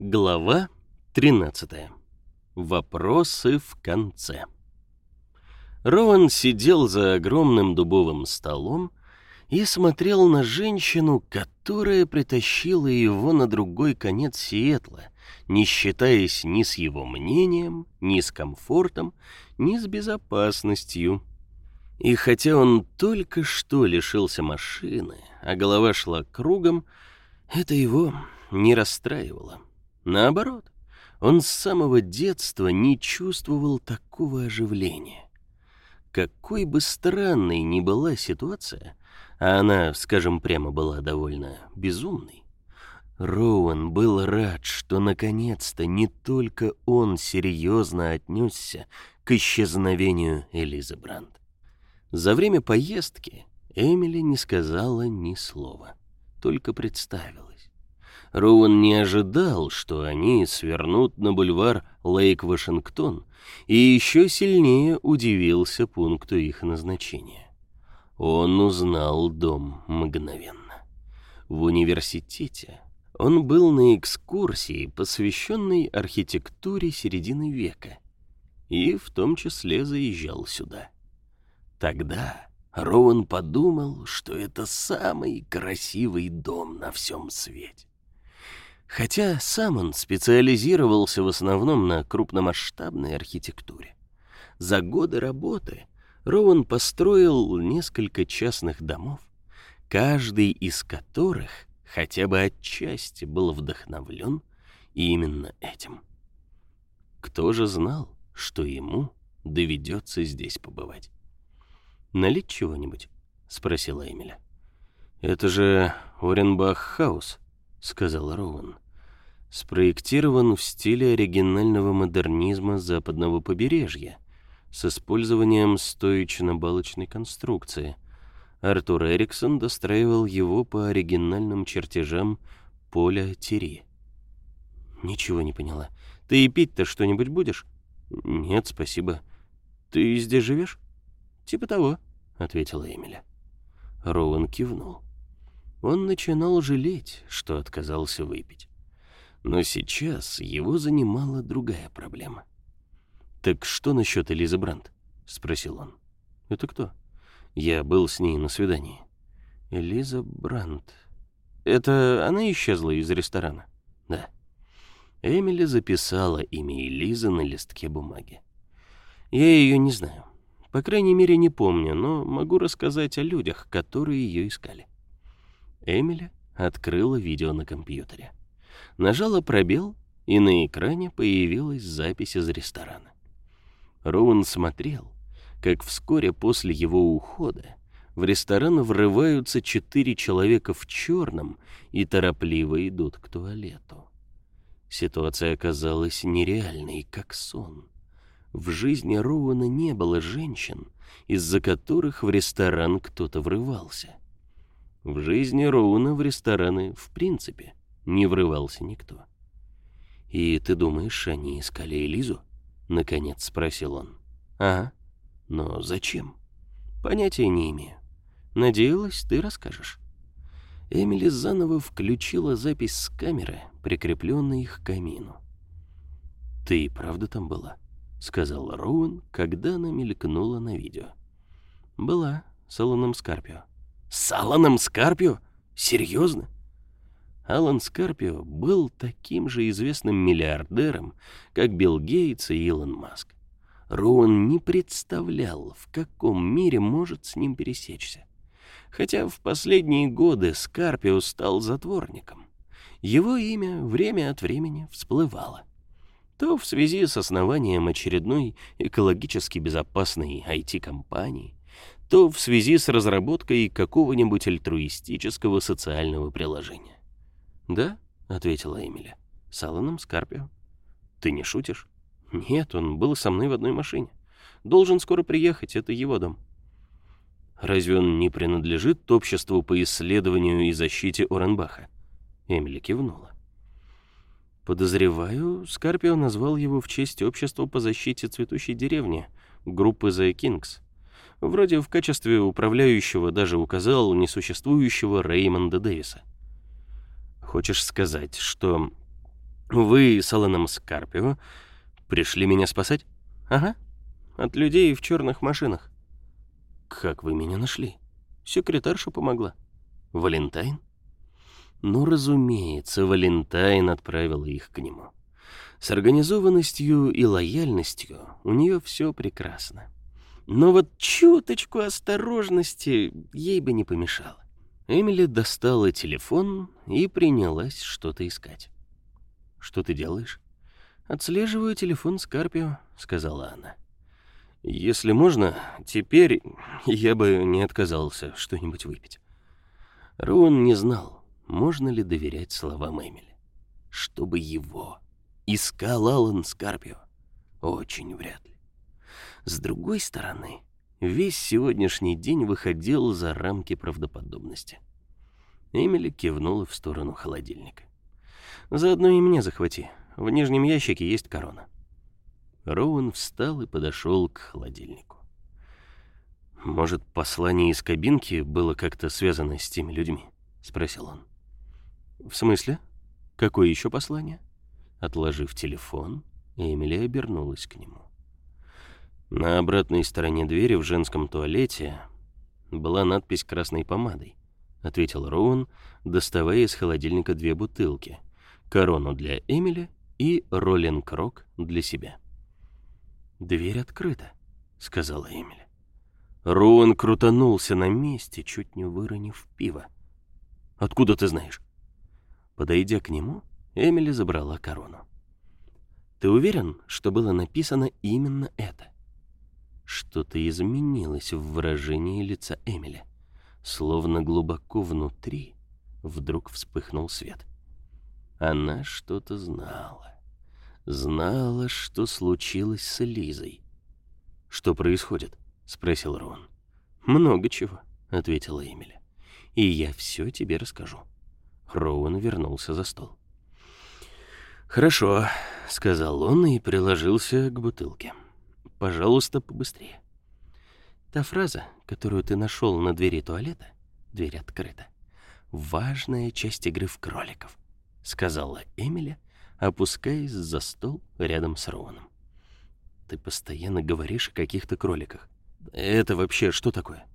Глава 13. Вопросы в конце. Роwan сидел за огромным дубовым столом и смотрел на женщину, которая притащила его на другой конец Сиэтла, не считаясь ни с его мнением, ни с комфортом, ни с безопасностью. И хотя он только что лишился машины, а голова шла кругом, это его не расстраивало. Наоборот, он с самого детства не чувствовал такого оживления. Какой бы странной ни была ситуация, а она, скажем прямо, была довольно безумной, Роуэн был рад, что наконец-то не только он серьезно отнесся к исчезновению Элизы Брандт. За время поездки Эмили не сказала ни слова, только представилась. Роуэн не ожидал, что они свернут на бульвар Лейк-Вашингтон, и еще сильнее удивился пункту их назначения. Он узнал дом мгновенно. В университете он был на экскурсии, посвященной архитектуре середины века, и в том числе заезжал сюда. Тогда Роуэн подумал, что это самый красивый дом на всем свете. Хотя сам он специализировался в основном на крупномасштабной архитектуре. За годы работы Роуэн построил несколько частных домов, каждый из которых хотя бы отчасти был вдохновлен именно этим. Кто же знал, что ему доведется здесь побывать? налить чего-нибудь?» — спросила Эмиля. «Это же Оренбах-хаус», — сказал Роуэн. «Спроектирован в стиле оригинального модернизма западного побережья с использованием стоечно-балочной конструкции. Артур Эриксон достраивал его по оригинальным чертежам поля Тири». «Ничего не поняла. Ты и пить-то что-нибудь будешь?» «Нет, спасибо. Ты здесь живешь?» «Типа того», — ответила Эмиля. Роуэн кивнул. Он начинал жалеть, что отказался выпить. Но сейчас его занимала другая проблема. «Так что насчет Элизы Брандт?» — спросил он. «Это кто?» «Я был с ней на свидании». «Элиза Брандт. Это она исчезла из ресторана?» «Да». Эмили записала имя Элизы на листке бумаги. «Я ее не знаю. По крайней мере, не помню, но могу рассказать о людях, которые ее искали. Эмили открыла видео на компьютере. Нажала пробел, и на экране появилась запись из ресторана. Роуэн смотрел, как вскоре после его ухода в ресторан врываются четыре человека в черном и торопливо идут к туалету. Ситуация оказалась нереальной, как сон. В жизни Роуэна не было женщин, из-за которых в ресторан кто-то врывался. В жизни Роуэна в рестораны, в принципе, не врывался никто. «И ты думаешь, они искали Элизу?» — наконец спросил он. «Ага. Но зачем?» «Понятия не имею. Надеялась, ты расскажешь». Эмили заново включила запись с камеры, прикрепленной к камину. «Ты правда там была?» — сказал Роуэн, когда она мелькнула на видео. «Была с Аланом Скарпио». «С Аланом Скарпио? Серьезно?» Алан Скарпио был таким же известным миллиардером, как Билл Гейтс и Илон Маск. Роуэн не представлял, в каком мире может с ним пересечься. Хотя в последние годы Скарпио стал затворником. Его имя время от времени всплывало то в связи с основанием очередной экологически безопасной IT-компании, то в связи с разработкой какого-нибудь альтруистического социального приложения. «Да», — ответила Эмили, — «с Аланом Скарпио». «Ты не шутишь?» «Нет, он был со мной в одной машине. Должен скоро приехать, это его дом». «Разве он не принадлежит обществу по исследованию и защите Оренбаха?» Эмили кивнула. Подозреваю, Скарпио назвал его в честь общества по защите цветущей деревни, группы The Kings. Вроде в качестве управляющего даже указал несуществующего Реймонда Дэвиса. Хочешь сказать, что Вы с Аланом Скарпио пришли меня спасать? Ага. От людей в черных машинах. Как вы меня нашли? Секретарша помогла. Валентайн? Ну, разумеется, Валентайн отправила их к нему. С организованностью и лояльностью у нее все прекрасно. Но вот чуточку осторожности ей бы не помешало. Эмили достала телефон и принялась что-то искать. «Что ты делаешь?» «Отслеживаю телефон Скарпио», — сказала она. «Если можно, теперь я бы не отказался что-нибудь выпить». Роуэн не знал, можно ли доверять словам Эмили. Чтобы его искал Алан Скарпио? Очень вряд ли. С другой стороны, весь сегодняшний день выходил за рамки правдоподобности. Эмили кивнула в сторону холодильника. «Заодно и меня захвати. В нижнем ящике есть корона». Роуэн встал и подошел к холодильнику. «Может, послание из кабинки было как-то связано с теми людьми?» — спросил он. «В смысле? Какое еще послание?» Отложив телефон, Эмили обернулась к нему. На обратной стороне двери в женском туалете была надпись красной помадой, ответил Роуэн, доставая из холодильника две бутылки: корону для Эмили и Роллинг Рок для себя. Дверь открыта, сказала Эмили. Роуэн крутанулся на месте, чуть не выронив пиво. Откуда ты знаешь? Подойдя к нему, Эмили забрала корону. Ты уверен, что было написано именно это? Что-то изменилось в выражении лица Эмили. Словно глубоко внутри вдруг вспыхнул свет. Она что-то знала. Знала, что случилось с Лизой. «Что происходит?» — спросил Рон. «Много чего», — ответила Эмили. «И я все тебе расскажу». Роуэн вернулся за стол. «Хорошо», — сказал он и приложился к бутылке. Пожалуйста, побыстрее. Та фраза, которую ты нашел на двери туалета, дверь открыта. Важная часть игры в кроликов, сказала Эмили, опускаясь за стол рядом с Роуном. Ты постоянно говоришь о каких-то кроликах. Это вообще что такое?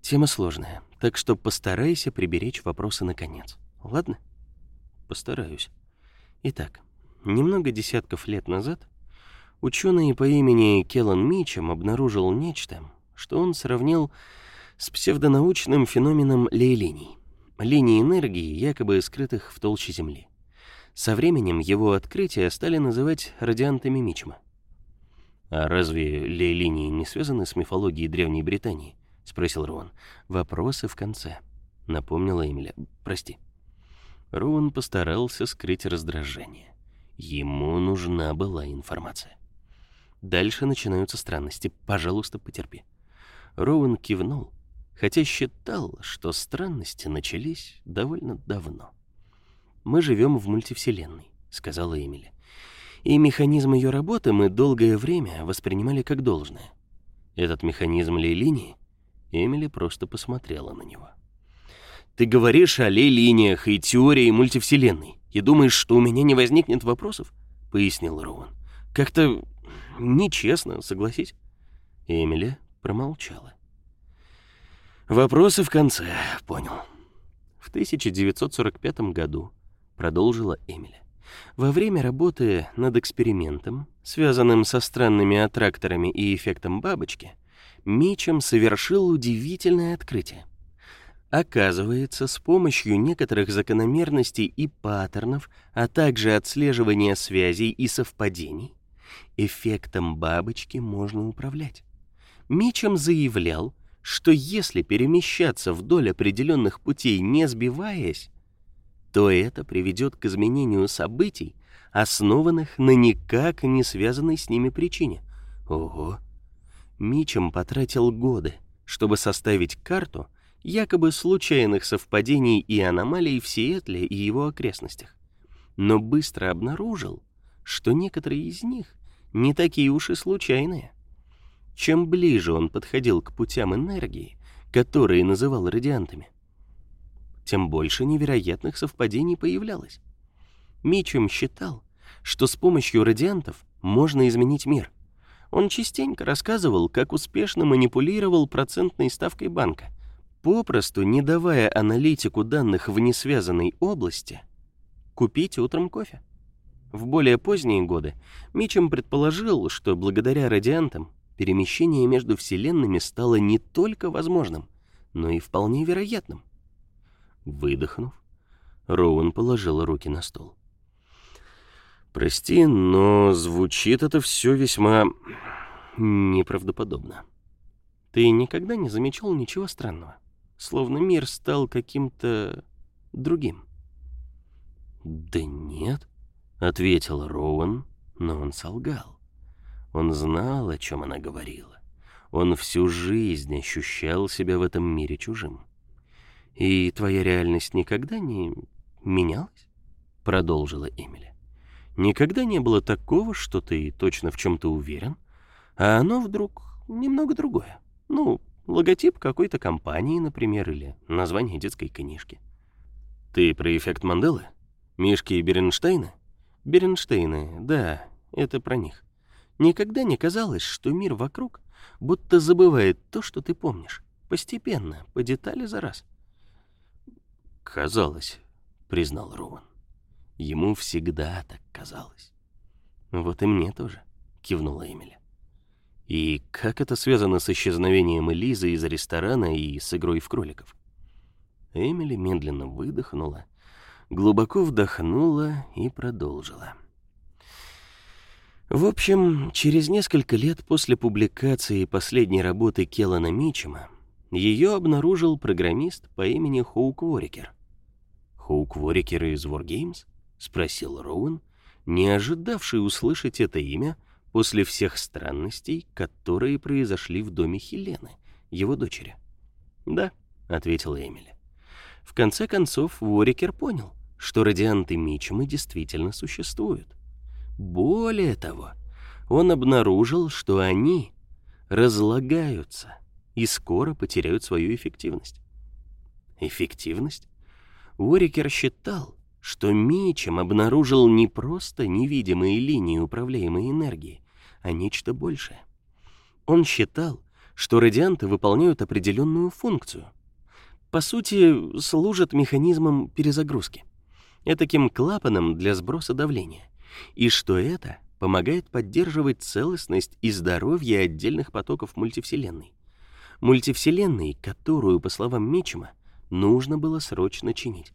Тема сложная, так что постарайся приберечь вопросы на конец. Ладно? Постараюсь. Итак, немного десятков лет назад Ученый по имени Келлан Мичем обнаружил нечто, что он сравнил с псевдонаучным феноменом лей-линий, линий энергии, якобы скрытых в толще Земли. Со временем его открытия стали называть радиантами Мичема. «А разве лей-линии не связаны с мифологией Древней Британии?» — спросил Роуэн. «Вопросы в конце», — напомнила Эмиля. «Прости». Роуэн постарался скрыть раздражение. Ему нужна была информация. Дальше начинаются странности. Пожалуйста, потерпи. Роуэн кивнул, хотя считал, что странности начались довольно давно. Мы живем в мультивселенной, сказала Эмили. И механизм ее работы мы долгое время воспринимали как должное. Этот механизм лей-линии Эмили просто посмотрела на него. Ты говоришь о лей-линиях и теории мультивселенной и думаешь, что у меня не возникнет вопросов? пояснил Роуэн. Как-то Нечестно, согласись. Эмили промолчала. Вопросы в конце, понял. В 1945 году продолжила Эмили. Во время работы над экспериментом, связанным со странными аттракторами и эффектом бабочки, Мичем совершил удивительное открытие. Оказывается, с помощью некоторых закономерностей и паттернов, а также отслеживания связей и совпадений, Эффектом бабочки можно управлять. Мичем заявлял, что если перемещаться вдоль определенных путей, не сбиваясь, то это приведет к изменению событий, основанных на никак не связанной с ними причине. Ого! Мичем потратил годы, чтобы составить карту якобы случайных совпадений и аномалий в Сиэтле и его окрестностях. Но быстро обнаружил, что некоторые из них не такие уж и случайные. Чем ближе он подходил к путям энергии, которые называл радиантами, тем больше невероятных совпадений появлялось. Мичем считал, что с помощью радиантов можно изменить мир. Он частенько рассказывал, как успешно манипулировал процентной ставкой банка, попросту не давая аналитику данных в несвязанной области купить утром кофе. В более поздние годы Мичем предположил, что благодаря радиантам перемещение между вселенными стало не только возможным, но и вполне вероятным. Выдохнув, Роуэн положил руки на стол. Прости, но звучит это все весьма неправдоподобно. Ты никогда не замечал ничего странного, словно мир стал каким-то другим? Да нет, ответил Роуэн, но он солгал. Он знал, о чем она говорила. Он всю жизнь ощущал себя в этом мире чужим. И твоя реальность никогда не менялась? продолжила Эмили. Никогда не было такого, что ты точно в чем то уверен, а оно вдруг немного другое. Ну, логотип какой-то компании, например, или название детской книжки. Ты про эффект Манделы? Мишки и Беренштейна? Беренштейны, да, это про них. Никогда не казалось, что мир вокруг будто забывает то, что ты помнишь, постепенно, по детали за раз. Казалось, признал Роуэн. Ему всегда так казалось. Вот и мне тоже, кивнула Эмили. И как это связано с исчезновением Элизы из ресторана и с игрой в кроликов? Эмили медленно выдохнула, глубоко вдохнула и продолжила. В общем, через несколько лет после публикации последней работы Келлана Мичема ее обнаружил программист по имени Хоук Ворикер. Хоук Ворикер из Wargames? спросил Роуэн, не ожидавший услышать это имя после всех странностей, которые произошли в доме Хелены, его дочери. Да, ответила Эмили. В конце концов, Ворикер понял, что радианты Мичема действительно существуют. Более того, он обнаружил, что они разлагаются и скоро потеряют свою эффективность. Эффективность? Уорикер считал, что Мичем обнаружил не просто невидимые линии управляемой энергии, а нечто большее. Он считал, что радианты выполняют определенную функцию. По сути, служат механизмом перезагрузки, этаким клапаном для сброса давления и что это помогает поддерживать целостность и здоровье отдельных потоков мультивселенной. Мультивселенной, которую, по словам Мичема, нужно было срочно чинить.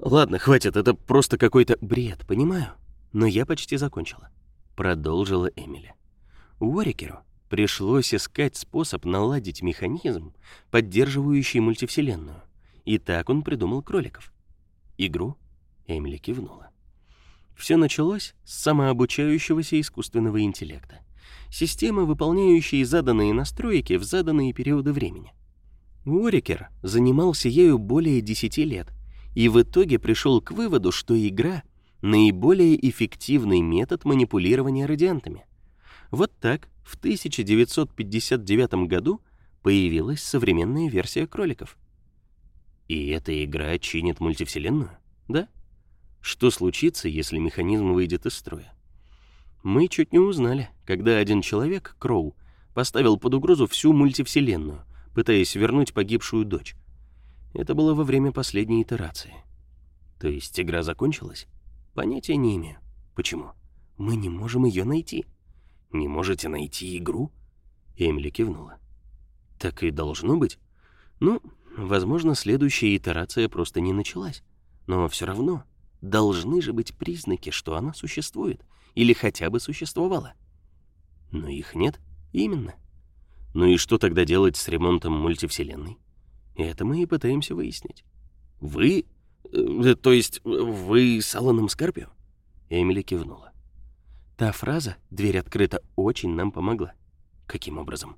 Ладно, хватит, это просто какой-то бред, понимаю, но я почти закончила, продолжила Эмили. Уорикеру пришлось искать способ наладить механизм, поддерживающий мультивселенную. И так он придумал кроликов. Игру Эмили кивнула. Все началось с самообучающегося искусственного интеллекта. Системы, выполняющие заданные настройки в заданные периоды времени. Уорикер занимался ею более 10 лет и в итоге пришел к выводу, что игра наиболее эффективный метод манипулирования радиантами. Вот так в 1959 году появилась современная версия кроликов. И эта игра чинит мультивселенную, да? Что случится, если механизм выйдет из строя? Мы чуть не узнали, когда один человек, Кроу, поставил под угрозу всю мультивселенную, пытаясь вернуть погибшую дочь. Это было во время последней итерации. То есть игра закончилась? Понятия не имею. Почему? Мы не можем ее найти. Не можете найти игру? Эмили кивнула. Так и должно быть. Ну, возможно, следующая итерация просто не началась. Но все равно Должны же быть признаки, что она существует или хотя бы существовала. Но их нет. Именно. Ну и что тогда делать с ремонтом мультивселенной? Это мы и пытаемся выяснить. Вы, э, то есть вы с Аланом Скарпио? Эмили кивнула. Та фраза «дверь открыта» очень нам помогла. Каким образом?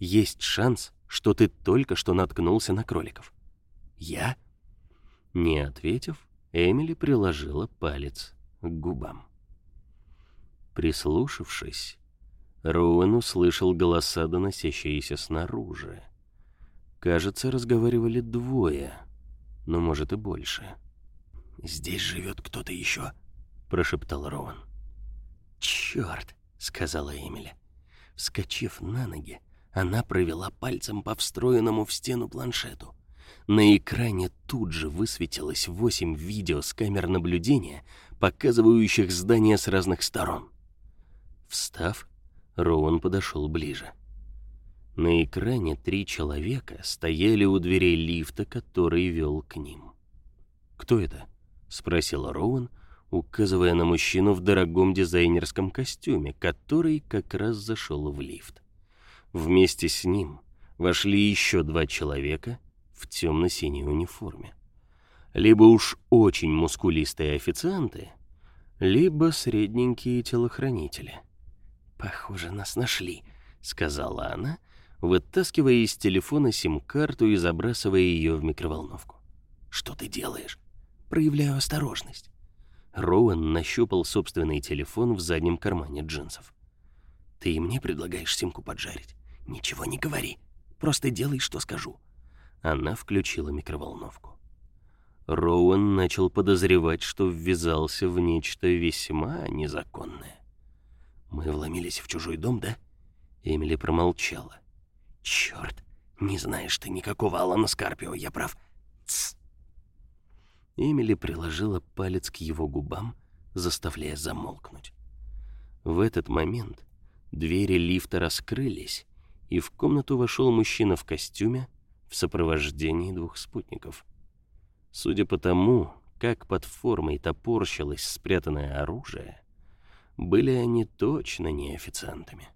Есть шанс, что ты только что наткнулся на кроликов. Я? Не ответив, Эмили приложила палец к губам. Прислушавшись, Роуэн услышал голоса, доносящиеся снаружи. Кажется, разговаривали двое, но может и больше. «Здесь живет кто-то еще», — прошептал Роуэн. «Черт!» — сказала Эмили. Вскочив на ноги, она провела пальцем по встроенному в стену планшету. На экране тут же высветилось восемь видео с камер наблюдения, показывающих здание с разных сторон. Встав, Роуэн подошел ближе. На экране три человека стояли у дверей лифта, который вел к ним. «Кто это?» — спросил Роуэн, указывая на мужчину в дорогом дизайнерском костюме, который как раз зашел в лифт. Вместе с ним вошли еще два человека в темно-синей униформе. Либо уж очень мускулистые официанты, либо средненькие телохранители. «Похоже, нас нашли», — сказала она, вытаскивая из телефона сим-карту и забрасывая ее в микроволновку. «Что ты делаешь?» «Проявляю осторожность». Роуэн нащупал собственный телефон в заднем кармане джинсов. «Ты и мне предлагаешь симку поджарить? Ничего не говори. Просто делай, что скажу». Она включила микроволновку. Роуэн начал подозревать, что ввязался в нечто весьма незаконное. «Мы вломились в чужой дом, да?» Эмили промолчала. «Черт, не знаешь ты никакого Алана Скарпио, я прав?» Тсс. Эмили приложила палец к его губам, заставляя замолкнуть. В этот момент двери лифта раскрылись, и в комнату вошел мужчина в костюме в сопровождении двух спутников. Судя по тому, как под формой топорщилось спрятанное оружие, были они точно не официантами.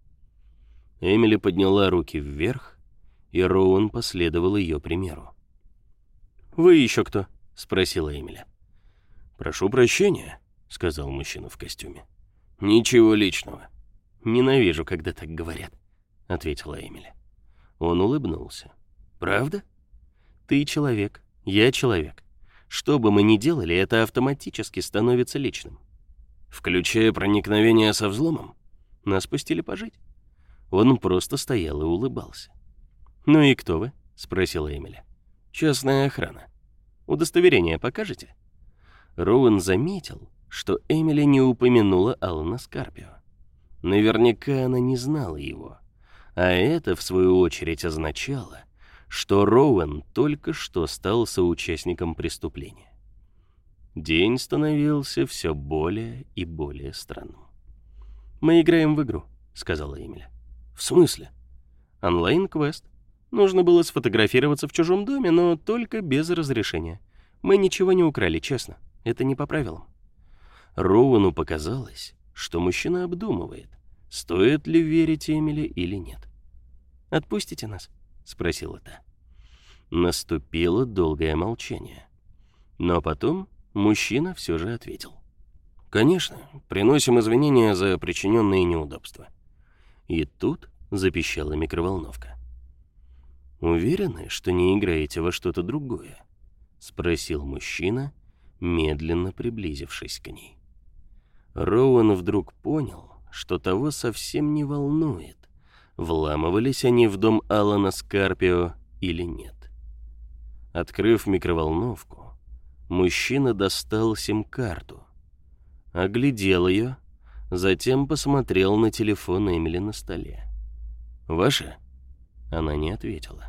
Эмили подняла руки вверх, и Роуэн последовал ее примеру. «Вы еще кто?» — спросила Эмили. «Прошу прощения», — сказал мужчина в костюме. «Ничего личного». «Ненавижу, когда так говорят», — ответила Эмили. Он улыбнулся. «Правда? Ты человек, я человек. Что бы мы ни делали, это автоматически становится личным. Включая проникновение со взломом, нас пустили пожить». Он просто стоял и улыбался. «Ну и кто вы?» — спросила Эмили. «Частная охрана. Удостоверение покажете?» Роуэн заметил, что Эмили не упомянула Алана Скарпио. Наверняка она не знала его. А это, в свою очередь, означало, что Роуэн только что стал соучастником преступления. День становился все более и более странным. «Мы играем в игру», — сказала Эмили. «В смысле?» «Онлайн-квест. Нужно было сфотографироваться в чужом доме, но только без разрешения. Мы ничего не украли, честно. Это не по правилам. Роуэну показалось, что мужчина обдумывает, стоит ли верить Эмили или нет. «Отпустите нас?» — спросила та. Наступило долгое молчание. Но потом мужчина все же ответил. «Конечно, приносим извинения за причиненные неудобства». И тут запищала микроволновка. «Уверены, что не играете во что-то другое?» — спросил мужчина, медленно приблизившись к ней. Роуэн вдруг понял, что того совсем не волнует, вламывались они в дом Алана Скарпио или нет. Открыв микроволновку, мужчина достал сим-карту, оглядел ее, затем посмотрел на телефон Эмили на столе. «Ваша?» Она не ответила.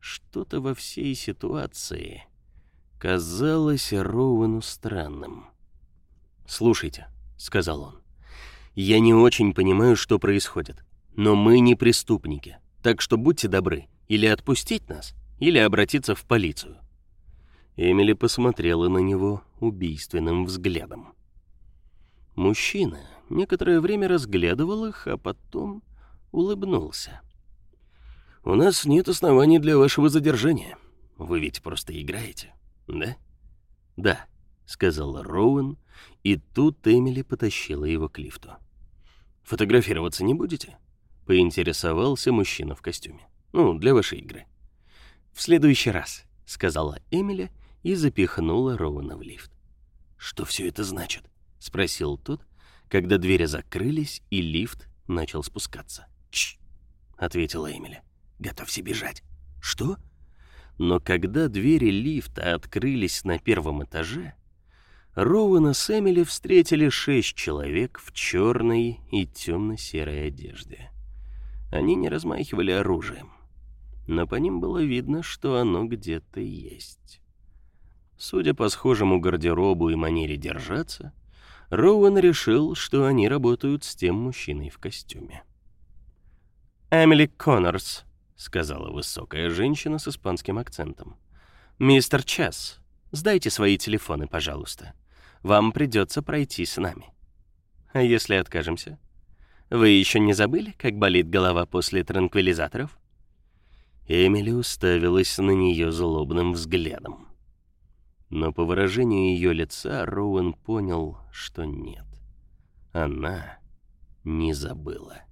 Что-то во всей ситуации казалось Роуэну странным. «Слушайте», — сказал он, — «я не очень понимаю, что происходит, но мы не преступники, так что будьте добры, или отпустить нас, или обратиться в полицию». Эмили посмотрела на него убийственным взглядом. Мужчина некоторое время разглядывал их, а потом улыбнулся. «У нас нет оснований для вашего задержания. Вы ведь просто играете, да?» «Да», — сказал Роуэн, и тут Эмили потащила его к лифту. «Фотографироваться не будете?» — поинтересовался мужчина в костюме. «Ну, для вашей игры». «В следующий раз», — сказала Эмили и запихнула Роуэна в лифт. «Что все это значит?» — спросил тот, когда двери закрылись и лифт начал спускаться. «Чш!» — ответила Эмили. «Готовься бежать». «Что?» Но когда двери лифта открылись на первом этаже, Роуэна Эмили встретили шесть человек в черной и темно-серой одежде. Они не размахивали оружием, но по ним было видно, что оно где-то есть. Судя по схожему гардеробу и манере держаться, Роуэн решил, что они работают с тем мужчиной в костюме. «Эмили Коннорс», — сказала высокая женщина с испанским акцентом. «Мистер Час, сдайте свои телефоны, пожалуйста. Вам придется пройти с нами. А если откажемся? Вы еще не забыли, как болит голова после транквилизаторов?» Эмили уставилась на нее злобным взглядом. Но по выражению ее лица Роуэн понял, что нет. Она не забыла.